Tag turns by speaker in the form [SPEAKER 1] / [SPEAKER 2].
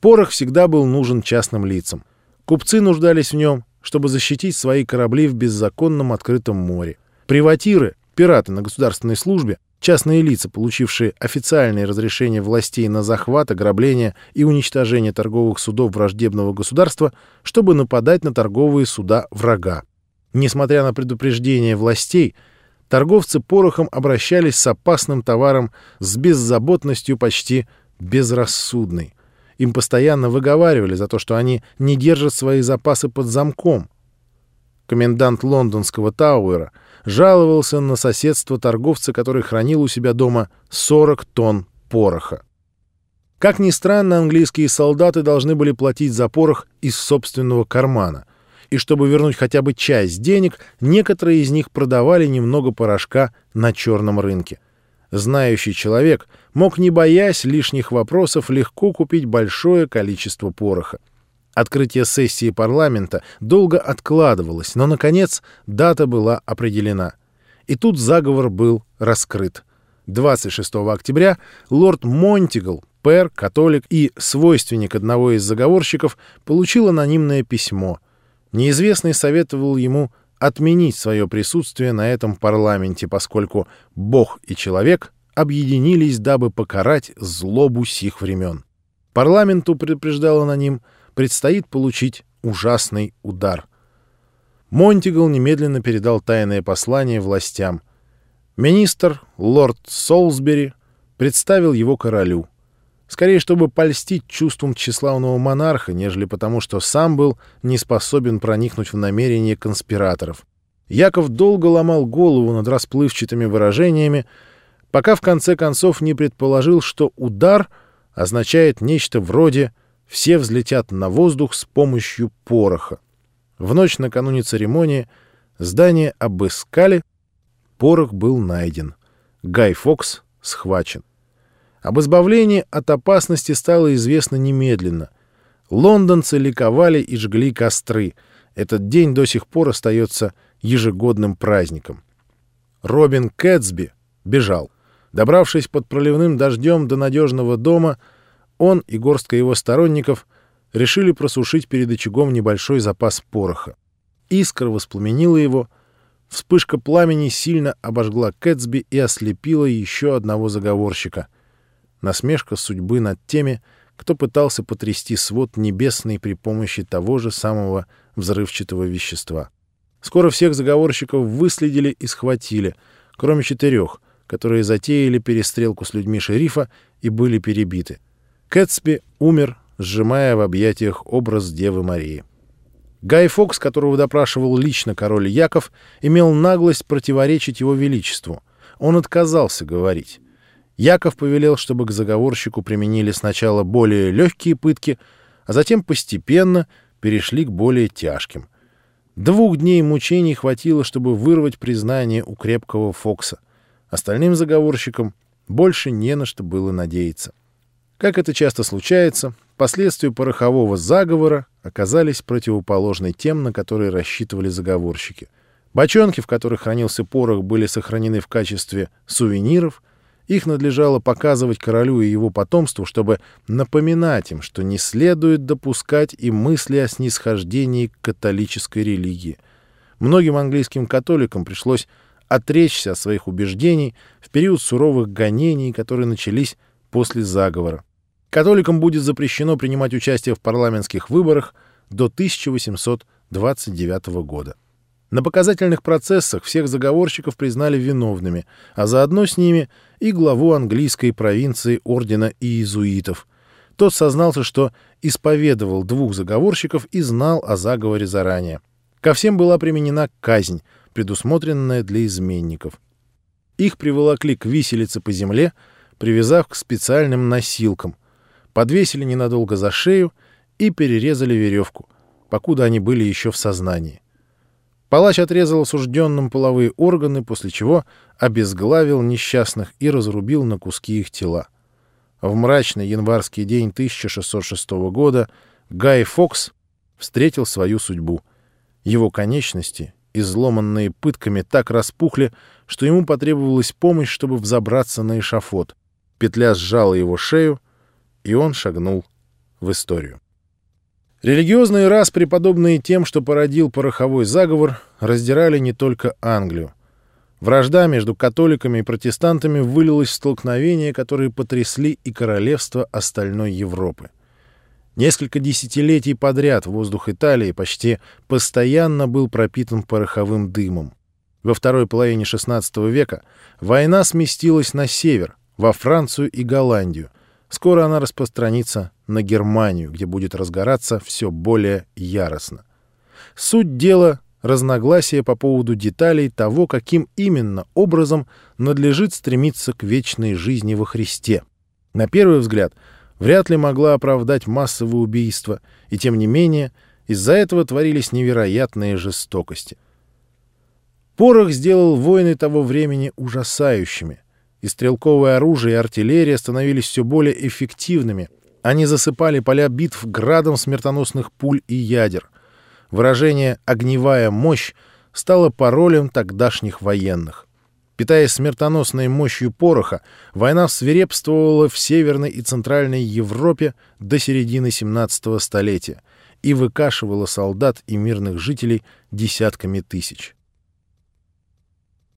[SPEAKER 1] Порох всегда был нужен частным лицам. Купцы нуждались в нем, чтобы защитить свои корабли в беззаконном открытом море. Приватиры, пираты на государственной службе, частные лица, получившие официальные разрешения властей на захват, ограбление и уничтожение торговых судов враждебного государства, чтобы нападать на торговые суда врага. Несмотря на предупреждения властей, торговцы порохом обращались с опасным товаром с беззаботностью почти безрассудной. Им постоянно выговаривали за то, что они не держат свои запасы под замком. Комендант лондонского Тауэра жаловался на соседство торговца, который хранил у себя дома 40 тонн пороха. Как ни странно, английские солдаты должны были платить за порох из собственного кармана. И чтобы вернуть хотя бы часть денег, некоторые из них продавали немного порошка на черном рынке. Знающий человек мог, не боясь лишних вопросов, легко купить большое количество пороха. Открытие сессии парламента долго откладывалось, но, наконец, дата была определена. И тут заговор был раскрыт. 26 октября лорд Монтигл, пэр, католик и свойственник одного из заговорщиков, получил анонимное письмо. Неизвестный советовал ему отменить свое присутствие на этом парламенте, поскольку Бог и человек объединились, дабы покарать злобу сих времен. Парламенту, предупреждал аноним, предстоит получить ужасный удар. Монтигл немедленно передал тайное послание властям. Министр, лорд Солсбери, представил его королю — Скорее, чтобы польстить чувствам тщеславного монарха, нежели потому, что сам был не способен проникнуть в намерения конспираторов. Яков долго ломал голову над расплывчатыми выражениями, пока в конце концов не предположил, что удар означает нечто вроде «все взлетят на воздух с помощью пороха». В ночь накануне церемонии здание обыскали, порох был найден. Гай Фокс схвачен. Об избавлении от опасности стало известно немедленно. Лондонцы ликовали и жгли костры. Этот день до сих пор остается ежегодным праздником. Робин Кэтсби бежал. Добравшись под проливным дождем до надежного дома, он и горстка его сторонников решили просушить перед очагом небольшой запас пороха. Искра воспламенила его, вспышка пламени сильно обожгла Кэтсби и ослепила еще одного заговорщика — насмешка судьбы над теми, кто пытался потрясти свод небесный при помощи того же самого взрывчатого вещества. Скоро всех заговорщиков выследили и схватили, кроме четырех, которые затеяли перестрелку с людьми шерифа и были перебиты. Кэтсби умер, сжимая в объятиях образ Девы Марии. Гай Фокс, которого допрашивал лично король Яков, имел наглость противоречить его величеству. Он отказался говорить. Яков повелел, чтобы к заговорщику применили сначала более легкие пытки, а затем постепенно перешли к более тяжким. Двух дней мучений хватило, чтобы вырвать признание у крепкого Фокса. Остальным заговорщикам больше не на что было надеяться. Как это часто случается, последствия порохового заговора оказались противоположны тем, на которые рассчитывали заговорщики. Бочонки, в которых хранился порох, были сохранены в качестве сувениров — их надлежало показывать королю и его потомству, чтобы напоминать им, что не следует допускать и мысли о снисхождении к католической религии. Многим английским католикам пришлось отречься от своих убеждений в период суровых гонений, которые начались после заговора. Католикам будет запрещено принимать участие в парламентских выборах до 1829 года. На показательных процессах всех заговорщиков признали виновными, а заодно с ними и главу английской провинции ордена иезуитов. Тот сознался, что исповедовал двух заговорщиков и знал о заговоре заранее. Ко всем была применена казнь, предусмотренная для изменников. Их приволокли к виселице по земле, привязав к специальным носилкам, подвесили ненадолго за шею и перерезали веревку, покуда они были еще в сознании. Палач отрезал осужденным половые органы, после чего обезглавил несчастных и разрубил на куски их тела. В мрачный январский день 1606 года Гай Фокс встретил свою судьбу. Его конечности, изломанные пытками, так распухли, что ему потребовалась помощь, чтобы взобраться на эшафот. Петля сжала его шею, и он шагнул в историю. Религиозные распри, подобные тем, что породил пороховой заговор, раздирали не только Англию. Вражда между католиками и протестантами вылилась в столкновения, которые потрясли и королевство остальной Европы. Несколько десятилетий подряд воздух Италии почти постоянно был пропитан пороховым дымом. Во второй половине XVI века война сместилась на север, во Францию и Голландию. Скоро она распространится на Германию, где будет разгораться все более яростно. Суть дела — разногласия по поводу деталей того, каким именно образом надлежит стремиться к вечной жизни во Христе. На первый взгляд — вряд ли могла оправдать массовые убийства, и тем не менее из-за этого творились невероятные жестокости. Порох сделал войны того времени ужасающими, и стрелковое оружие и артиллерия становились все более эффективными. Они засыпали поля битв градом смертоносных пуль и ядер. Выражение «огневая мощь» стало паролем тогдашних военных. Питаясь смертоносной мощью пороха, война свирепствовала в Северной и Центральной Европе до середины 17 столетия и выкашивала солдат и мирных жителей десятками тысяч.